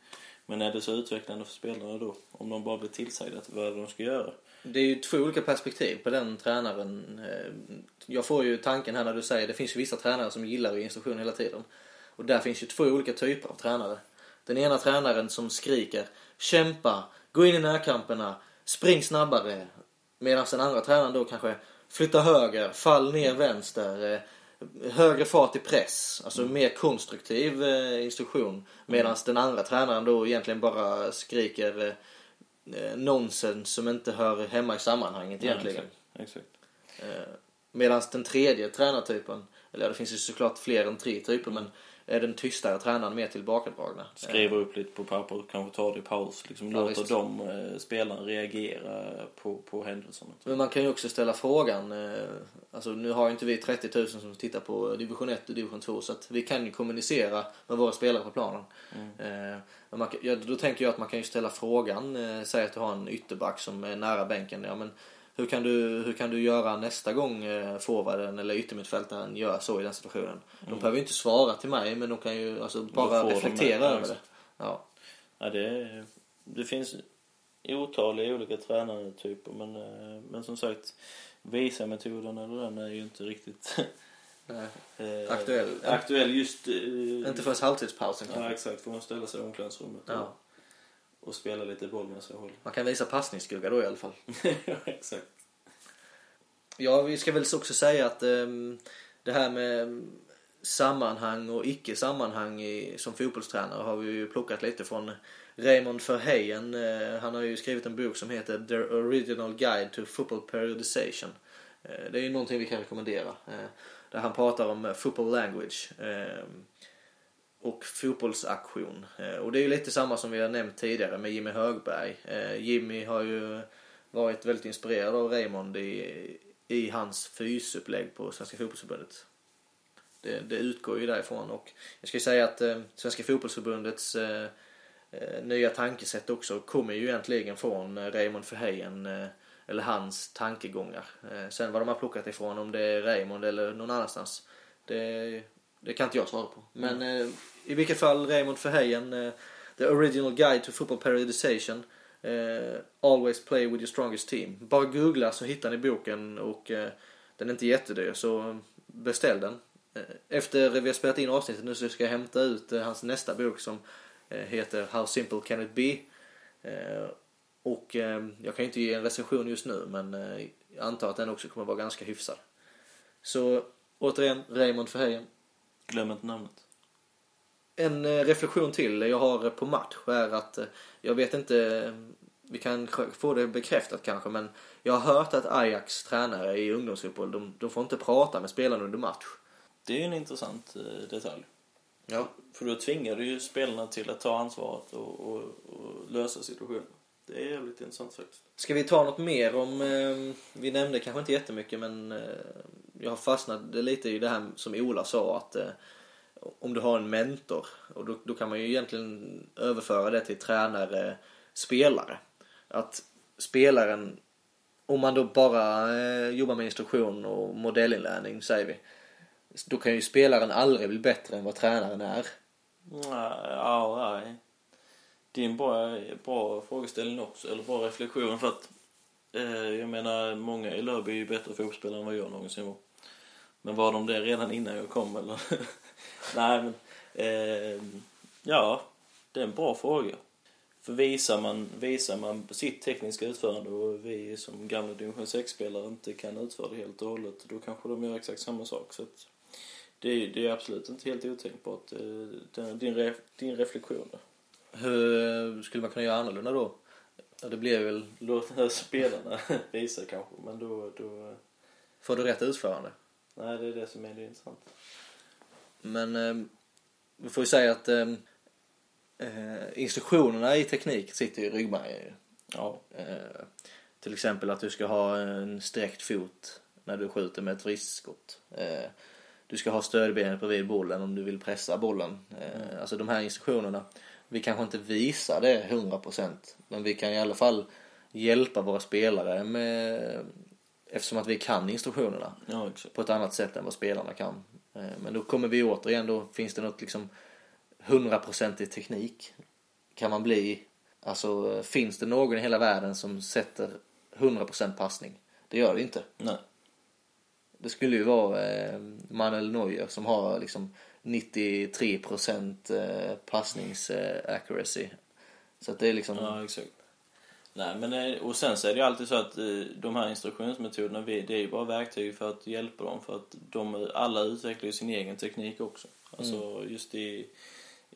Men är det så utvecklande för spelarna då? Om de bara blir tillsagda vad de ska göra? Det är ju två olika perspektiv på den tränaren. Eh, jag får ju tanken här när du säger det finns ju vissa tränare som gillar att ge instruktioner hela tiden. Och där finns ju två olika typer av tränare. Den ena tränaren som skriker kämpa, gå in i närkamperna, spring snabbare. Medan den andra tränaren då kanske flytta höger, fall ner vänster, eh, högre fart i press. Alltså mer konstruktiv eh, instruktion. Medan den andra tränaren då egentligen bara skriker eh, nonsens som inte hör hemma i sammanhanget egentligen. Ja, exakt. exakt. Medan den tredje tränartypen, eller ja, det finns ju såklart fler än tre typer men är den tystare tränaren mer tillbakadragna. Skriver upp lite på papper kanske tar det i paus. Liksom Ja, låter visst. de eh, spelarna reagera på, på händelserna. Men man kan ju också ställa frågan, eh, alltså nu har ju inte vi 30 000 som tittar på division 1 och division 2 så att vi kan ju kommunicera med våra spelare på planen. Eh, men man, ja, då tänker jag att man kan ju ställa frågan, säg att du har en ytterback som är nära bänken. Ja, men hur kan du, hur kan du göra nästa gång eh, forwarden eller yttermittfältaren gör så i den situationen? De behöver ju inte svara till mig men de kan ju alltså bara de reflektera ja, över det. Ja. Ja, det, det finns otaliga olika tränartyper men, eh, men som sagt visa-metoden eller den är ju inte riktigt Nej. eh, Aktuell. aktuell just... eh, Inte förrän halvtidspausen Ja, kanske. exakt. Får man ställa sig i omklädningsrummet Ja. Och, spela lite boll med sig själv. Man kan visa passningsskugga då i alla fall. ja, exakt. Ja, vi ska väl också säga att ehm, det här med ehm, sammanhang och icke-sammanhang i, som fotbollstränare har vi ju plockat lite från Raymond Verheyen. Eh, han har ju skrivit en bok som heter The Original Guide to Football Periodization. Eh, det är ju någonting vi kan rekommendera. Eh, där han pratar om football language och fotbollsaktion. Eh, och det är ju lite samma som vi har nämnt tidigare med Jimmy Högberg. Eh, Jimmy har ju varit väldigt inspirerad av Raymond i, i hans fysupplägg på Svenska Fotbollförbundet. Det, det utgår ju därifrån och jag ska ju säga att eh, Svenska Fotbollförbundets eh, eh, nya tankesätt också kommer ju egentligen från eh, Raymond Verheyen eh, eller hans tankegångar. Sen vad de har plockat ifrån, om det är Raymond eller någon annanstans, det, det kan inte jag svara på. Men eh, i vilket fall Raymond Verheyen, eh, The Original Guide to Football Periodization, eh, Always Play with your strongest team. Bara googla så hittar ni boken och eh, den är inte jättedyr så beställ den. Eh, Efter vi har spelat in avsnittet nu så ska jag hämta ut eh, hans nästa bok som eh, heter How Simple Can It Be? Eh, och eh, jag kan ju inte ge en recension just nu men eh, jag antar att den också kommer vara ganska hyfsad. Så återigen, Raymond Verheyen. Glöm inte namnet. En eh, reflektion till jag har på match är att eh, jag vet inte, eh, vi kan få det bekräftat kanske men jag har hört att Ajax tränare i ungdomsfotboll, de, de får inte prata med spelarna under match. Det är ju en intressant detalj. Ja. För då tvingar du ju spelarna till att ta ansvaret och, och, och lösa situationen. Det är jävligt intressant faktiskt. Ska vi ta något mer om, eh, vi nämnde kanske inte jättemycket men eh, jag har fastnat lite i det här som Ola sa att eh, om du har en mentor och då, då kan man ju egentligen överföra det till tränare, spelare. Att spelaren, om man då bara eh, jobbar med instruktion och modellinlärning säger vi. Då kan ju spelaren aldrig bli bättre än vad tränaren är. Nej, ja, nej. Det är en bra, bra frågeställning också, eller bra reflektion för att eh, jag menar, många i Löby är ju bättre fotbollsspelare än vad jag någonsin var. Men var de det redan innan jag kom eller? nej men, eh, ja, det är en bra fråga. För visar man, visar man sitt tekniska utförande och vi som gamla division 6-spelare inte kan utföra det helt och hållet, då kanske de gör exakt samma sak. Så att det, är- det är absolut inte helt otänkbart. eh, Din, ref, din reflektion där. Hur skulle man kunna göra annorlunda då? Ja, det blir väl, Låt spelarna visa kanske, men då, då... får du rätt utförande? Nej, det är det som är det intressanta. Men eh, vi får ju säga att eh, eh, instruktionerna i teknik sitter i ryggmärgen. Ja, Eh, till exempel att du ska ha en sträckt fot när du skjuter med ett friskskott. Eh, du ska ha stödbenet bredvid bollen om du vill pressa bollen. Eh, Alltså de här instruktionerna. Vi kanske inte visar det 100% men vi kan i alla fall hjälpa våra spelare med eftersom att vi kan instruktionerna ja på ett annat sätt än vad spelarna kan. Eh, Men då kommer vi återigen då, finns det något liksom 100% teknik? Kan man bli, alltså finns det någon i hela världen som sätter 100% passning? Det gör det inte. Nej. Det skulle ju vara eh, Manuel Neuer som har liksom 93% eh, passnings eh, accuracy. Så att det är liksom, Ja, exakt. Nej, men eh, och sen så är det ju alltid så att eh, de här instruktionsmetoderna, det är ju bara verktyg för att hjälpa dem. För att de alla utvecklar ju sin egen teknik också. Alltså just i,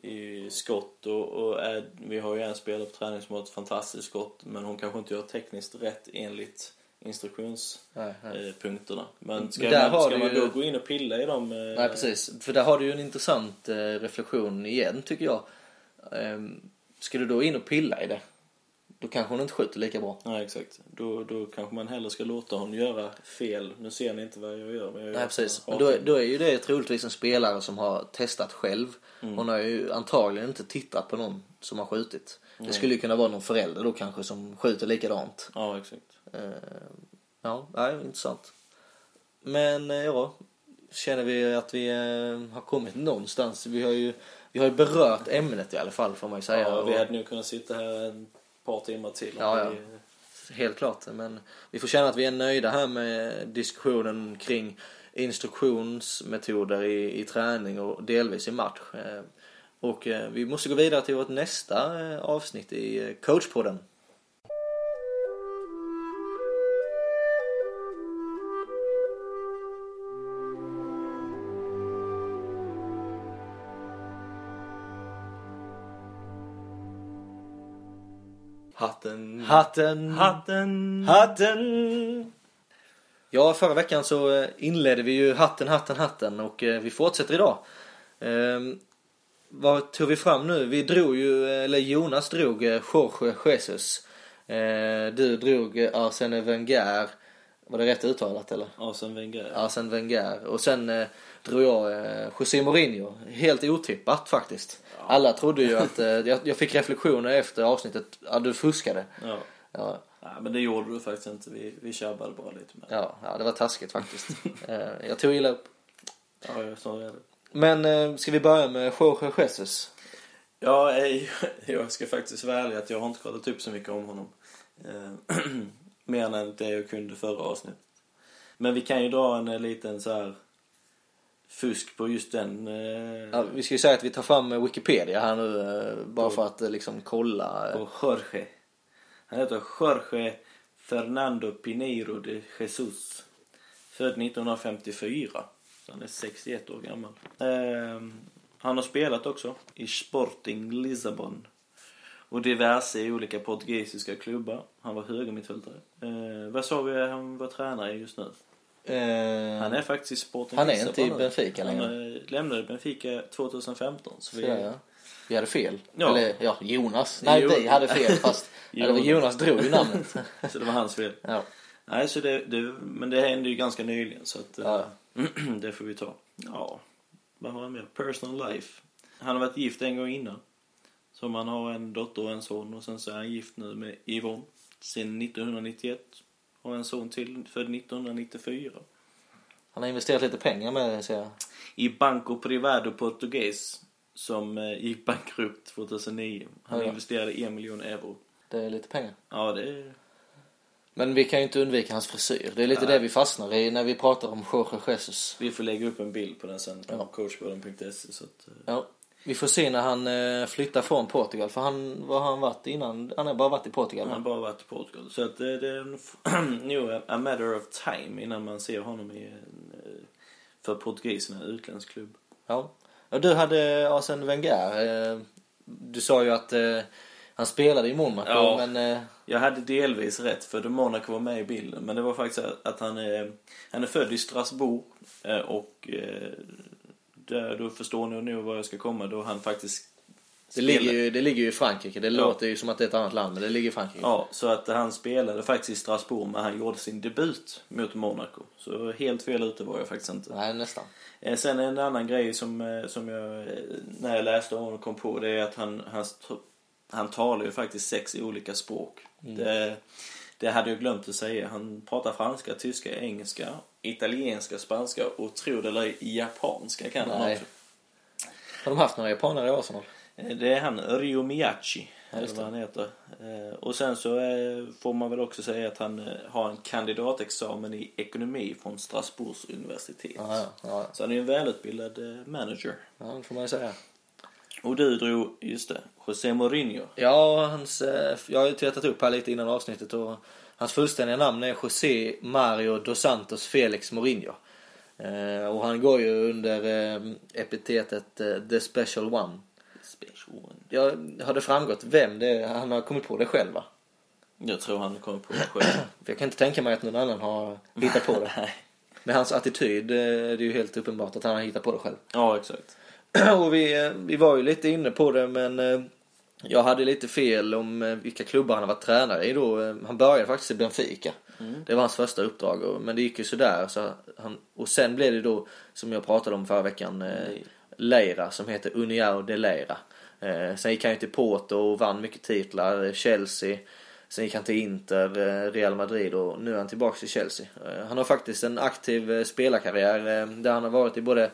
i skott och, och är, vi har ju en spelare på träning som har ett fantastiskt skott men hon kanske inte gör tekniskt rätt enligt instruktionspunkterna. Men ska, Men där man, ska man ju- då gå in och pilla i dem? eh, Nej, precis. För där har du ju en intressant eh, reflektion igen, tycker jag. Ehm, ska du då in och pilla i det, då kanske hon inte skjuter lika bra. Nej, exakt. Då, då kanske man hellre ska låta hon göra fel. Nu ser ni inte vad jag gör. Men jag gör Nej, precis. Men 18. då, är- då är ju det troligtvis en spelare som har testat själv. Hon har ju antagligen inte tittat på någon som har skjutit. Det skulle ju kunna vara någon förälder då kanske som skjuter likadant. Ja, exakt. Eh, ja, nej, intressant. Men eh, ja, känner vi att vi eh, har kommit någonstans. Vi har ju vi har ju berört ämnet i alla fall får man ju säga. Ja, vi hade nog kunnat sitta här par timmar till. Ja, ja. Vi- Helt klart. Men vi får känna att vi är nöjda här med diskussionen kring instruktionsmetoder i, i träning och delvis i match. Eh, Och eh, vi måste gå vidare till vårt nästa eh, avsnitt i coachpodden. Hatten. Hatten! Hatten. Ja, förra veckan så eh, inledde vi ju hatten, hatten, hatten och eh, vi fortsätter idag. Ehm, vad tog vi fram nu? Vi drog ju, eller Jonas drog eh, Jorge Jesus. Eh, du drog eh, Arsene Wenger. Var det rätt uttalat eller? Arsene Wenger. Arsene Wenger. Och sen eh, drog jag eh, José Mourinho. Helt otippat faktiskt. Alla trodde ju att, eh, jag, jag fick reflektioner efter avsnittet, ja du fuskade. Ja. Ja, Nej, men det gjorde du faktiskt inte. Vi, vi tjabbade bara lite med. Ja, ja det var taskigt faktiskt. Eh, jag tog illa upp. Ja, jag sa det. Men eh, ska vi börja med Jorge Jesus? Ja, eh, jag ska faktiskt vara ärlig att jag har inte kollat upp så mycket om honom. Mer än det jag kunde förra avsnittet. Men vi kan ju dra en eh, liten så här fusk på just den. eh, Ja, vi ska ju säga att vi tar fram eh, Wikipedia här nu eh, bara för att liksom kolla. på Jorge. Han heter Jorge Fernando Pineiro de Jesus. Född 1954. Så han är 61 år gammal. Ehm, han har spelat också i Sporting Lissabon. Och diverse i olika portugisiska klubbar. Han var högermittfältare. Ehm, vad sa vi han var tränare just nu? Eh, Han är faktiskt i Sporting Han är inte i. Benfica längre. Han eh, lämnade Benfica 2015. Så vi, så, ja. Vi hade fel. Ja. Eller ja, Jonas. Nej, vi hade fel fast Jo. eller, Jonas drog ju namnet. så det var hans fel. ja. Nej, så det, det, men det hände ju ganska nyligen så att eh, Ja. det får vi ta. Ja, vad har han mer? Personal life. Han har varit gift en gång innan. Så man har en dotter och en son och sen så är han gift nu med Yvonne sen 1991. Och en son till född 1994. Han har investerat lite pengar med det ser jag. I Banco Privado Portugues som eh, gick bankrupt 2009. Han Ja, investerade en miljon euro. Det är lite pengar. Ja, det är... Men vi kan ju inte undvika hans frisyr. Det är lite Nej. det vi fastnar i när vi pratar om Jorge Jesus. Vi får lägga upp en bild på den sen på Ja. coachbollen.se så att... eh, Ja. Vi får se när han eh, flyttar från Portugal. För han, var har han varit innan? Han har bara varit i Portugal. Han har bara varit i Portugal. Så att det, det är nog a matter of time innan man ser honom i en, eh, för portugiserna, utländsk klubb. Ja. Och du hade Arsene Wenger. Eh, du sa ju att eh, han spelade i Monaco Ja. men... Eh, Jag hade delvis rätt för Monaco var med i bilden. Men det var faktiskt att han är, han är född i Strasbourg eh, och eh, då förstår ni nog var jag ska komma då han faktiskt det, ligger ju, det ligger ju i Frankrike. Det låter ju som att det är ett annat land men det ligger i Frankrike. Ja, så att han spelade faktiskt i Strasbourg men han gjorde sin debut mot Monaco. Så helt fel ute var jag faktiskt inte. Nej nästan. Eh, Sen en annan grej som, eh, som jag, eh, när jag läste om honom kom på, det är att han, han, han talar ju faktiskt sex olika språk. Det, det hade jag glömt att säga. Han pratar franska, tyska, engelska, italienska, spanska och tro det eller japanska kan han Nej. också. Har de haft några japaner i Arsenal? Eh, Det är han, Ryo Miyachi, eller vad han heter. Eh, Och sen så eh, får man väl också säga att han har en kandidatexamen i ekonomi från Strasbourgs universitet. Ja, ja. Så han är ju en välutbildad manager. ja det får man ju säga. Och du drog, just det, José Mourinho. Ja, hans, eh, jag har ju tittat upp här lite innan avsnittet och hans fullständiga namn är José Mario dos Santos Felix Mourinho. Eh, och han går ju under eh, epitetet The Special One. Special one. Ja, har det framgått vem det är? Han har kommit på det själv va? Jag tror han kommer på det själv. Jag kan inte tänka mig att någon annan har hittat på det. Med hans attityd eh, är det ju helt uppenbart att han har hittat på det själv. Ja, exakt. och vi, vi var ju lite inne på det men eh, jag hade lite fel om eh, vilka klubbar han har varit tränare i då. Eh, Han började faktiskt i Benfica. Det var hans första uppdrag och, men det gick ju sådär. Så han, och sen blev det då, som jag pratade om förra veckan, eh, Leira som heter Uniao de Leira. Sen gick han ju till Porto och vann mycket titlar, Chelsea. Sen gick han till Inter, Real Madrid och nu är han tillbaka till Chelsea. Han har faktiskt en aktiv spelarkarriär där han har varit i både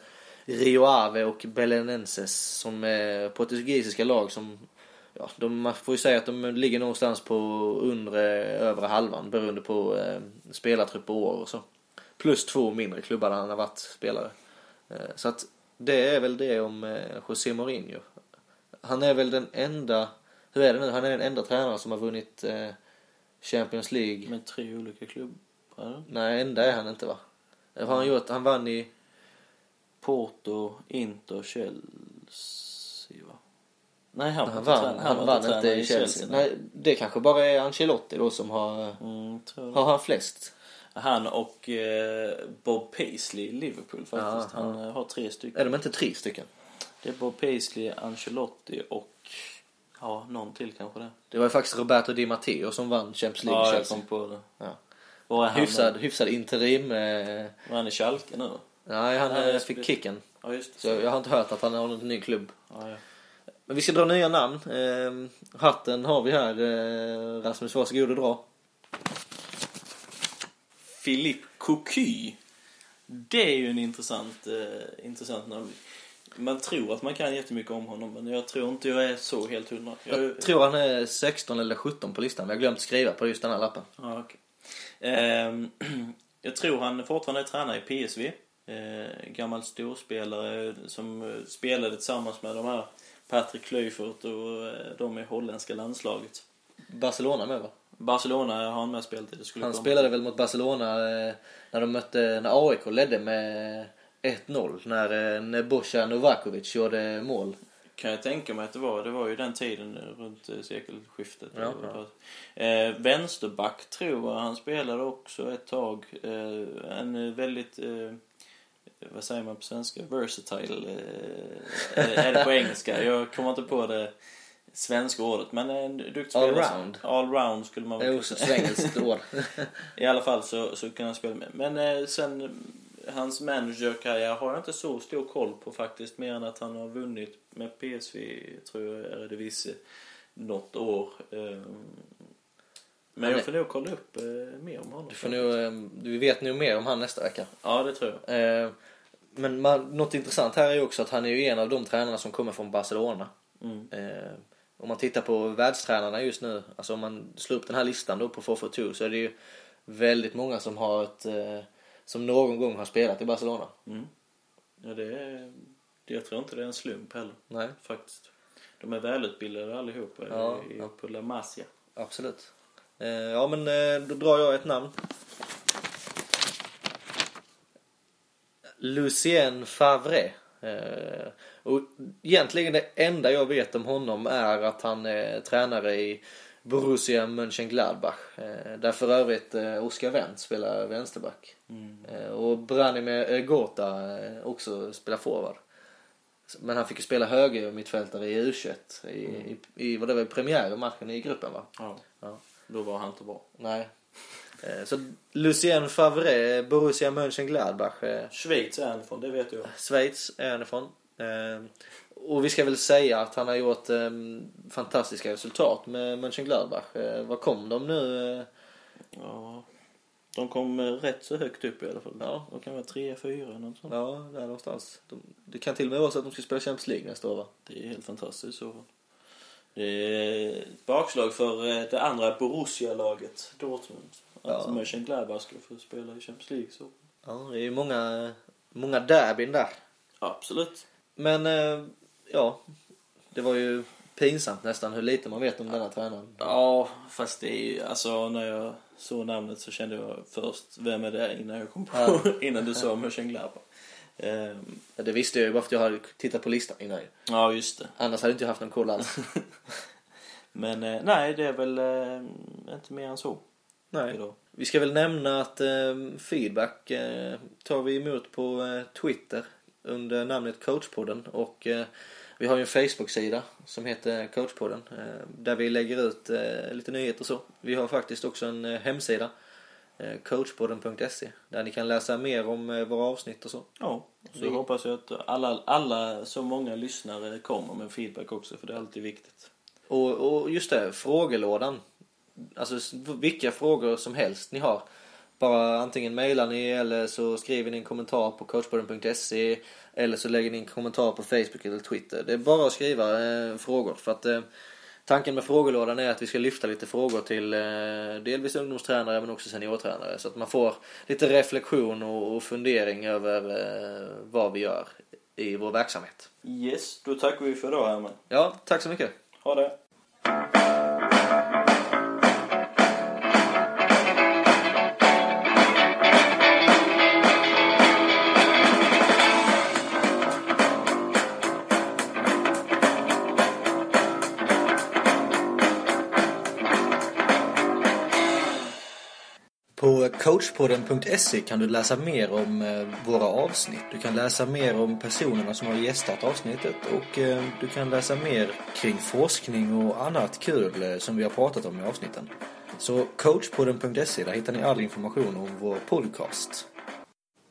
Rio Ave och Belenenses som är portugisiska lag som Ja, de, man får ju säga att de ligger någonstans på undre övre halvan beroende på eh, spelartrupp och år och så. Plus två mindre klubbar där han har varit spelare. Eh, så att det är väl det om eh, José Mourinho. Han är väl den enda, hur är det nu, han är den enda tränaren som har vunnit eh, Champions League. Med tre olika klubbar. Nej, enda är han inte va? Har han gjort, han vann i Porto, Inter, Chelsea va? Nej, han, Han vann, han tränare- vann inte i Chelsea. nej. Nej, det kanske bara är Ancelotti då som har, Mm, tror har han flest. Han och eh, Bob Paisley i Liverpool faktiskt. Ja, han eh, har tre stycken. Är de inte tre stycken? Det är Bob Paisley, Ancelotti och ja, någon till kanske det. Det var ju faktiskt Roberto Di Matteo som vann Champions League Ja, jag Chelsea. kom på det. Ja. Var är han Hyfsad, nu? hyfsad interim. Eh, Var han i Schalke nu? Nej, han Nej, eh, fick kicken. Ja, just. Så jag har inte hört att han har någon ny klubb. Ja, ja. Men vi ska dra nya namn. Eh, hatten har vi här. Eh, Rasmus, varsågod och dra. Philippe Cocu. Det är ju en intressant, eh, intressant namn. Man tror att man kan jättemycket om honom men jag tror inte jag är så helt hundra. Jag, Jag tror han är 16 eller 17 på listan. men Jag har glömt skriva på just den här lappen. Ja, okej. Ehm, jag tror han fortfarande är tränare i PSV. Eh, gammal storspelare som eh, spelade tillsammans med de här Patrick Kluivert och eh, de i holländska landslaget. Barcelona med va? Barcelona har han med spelat i. Det skulle Han komma. spelade väl mot Barcelona eh, när de mötte, när AIK ledde med 1-0. När Nebojsa Novakovic gjorde mål. Kan jag tänka mig att det var. Det var ju den tiden runt sekelskiftet. Ja, ja. Eh, vänsterback tror jag han spelade också ett tag. Eh, en väldigt, eh, vad säger man på svenska? Versatile. Eh, är det på engelska? Jag kommer inte på det svenska ordet. Men en duktig spelare. Allround. Allround skulle man Det väl är också ett svengelskt ord. I alla fall så, så kan han spela med. Men eh, sen hans managerkarriär har jag inte så stor koll på faktiskt. Mer än att han har vunnit med PSV, tror jag, visse något år. Eh, men jag får nog kolla upp eh, mer om honom. Du får nog, eh, vi vet nog mer om han nästa vecka. Ja, det tror jag. Eh, Men man, något intressant här är ju också att han är ju en av de tränarna som kommer från Barcelona. Mm. Eh, om man tittar på världstränarna just nu, alltså om man slår upp den här listan då på 442 så är det ju väldigt många som har ett, eh, som någon gång har spelat i Barcelona. Mm. Ja, det är, jag tror inte det är en slump heller, Nej, faktiskt. De är välutbildade allihopa Ja, i, ja. på La Masia. absolut. Eh, ja men eh, då drar jag ett namn. Lucien Favre. Eh, och egentligen det enda jag vet om honom är att han är tränare i Borussia Mönchengladbach. Där för övrigt Oscar Wendt spelar vänsterback. Mm. Och Branimir Gota också spelar forward. Men han fick ju spela höger mittfältare i U21 i, i, i vad det var, premiärmatchen i gruppen va? Ja. Ja. Då var han inte bra. Nej. Eh, Så Lucien Favre, Borussia Mönchengladbach. eh, Schweiz är han ifrån, det vet jag. Schweiz är han ifrån. Eh, Och vi ska väl säga att han har gjort fantastiska resultat med Mönchengladbach. Vad kom de nu? Ja, de kom rätt så högt upp i alla fall. Ja. De kan vara tre, fyra något sånt. Ja, där någonstans. De, det kan till och med vara så att de ska spela Champions League nästa år va? Det är helt fantastiskt så. Det ett bakslag för eh, det andra Borussia-laget, Dortmund. Att Ja. Mönchengladbach ska få spela i Champions League så. Ja, det är ju många, många derbyn där. Absolut. Men, eh, ja. Det var ju pinsamt nästan hur lite man vet om denna tränaren. Ja, fast det är ju, alltså när jag såg namnet så kände jag först, vem är det innan jag kom på, Ja. innan du sa Mönchengladbach. Ja, Det visste jag ju bara för att jag hade tittat på listan innan ju. ja, just det. Annars hade inte jag haft någon koll alls. Men eh, nej, det är väl eh, inte mer än så Nej. idag. Vi ska väl nämna att eh, feedback eh, tar vi emot på eh, Twitter under namnet Coachpodden och eh, vi har ju en Facebook-sida som heter Coachpodden eh, där vi lägger ut eh, lite nyheter och så. Vi har faktiskt också en eh, hemsida eh, coachpodden.se där ni kan läsa mer om eh, våra avsnitt och så. Ja, så Vi- hoppas jag att alla, alla, så många lyssnare kommer med feedback också, för det är alltid viktigt. Och, och just det, frågelådan. Alltså vilka frågor som helst ni har. Bara antingen mejlar ni eller så skriver ni en kommentar på coachpodden.se eller så lägger ni en kommentar på Facebook eller Twitter. Det är bara att skriva eh, frågor för att eh, tanken med frågelådan är att vi ska lyfta lite frågor till eh, delvis ungdomstränare men också seniortränare så att man får lite reflektion och, fundering över eh, vad vi gör i vår verksamhet. Yes, då tackar vi för idag Herman. Ja, tack så mycket. Ha det! coachpodden.se kan du läsa mer om eh, våra avsnitt. Du kan läsa mer om personerna som har gästat avsnittet och eh, du kan läsa mer kring forskning och annat kul eh, som vi har pratat om i avsnitten. Så coachpodden.se, där hittar ni all information om vår podcast.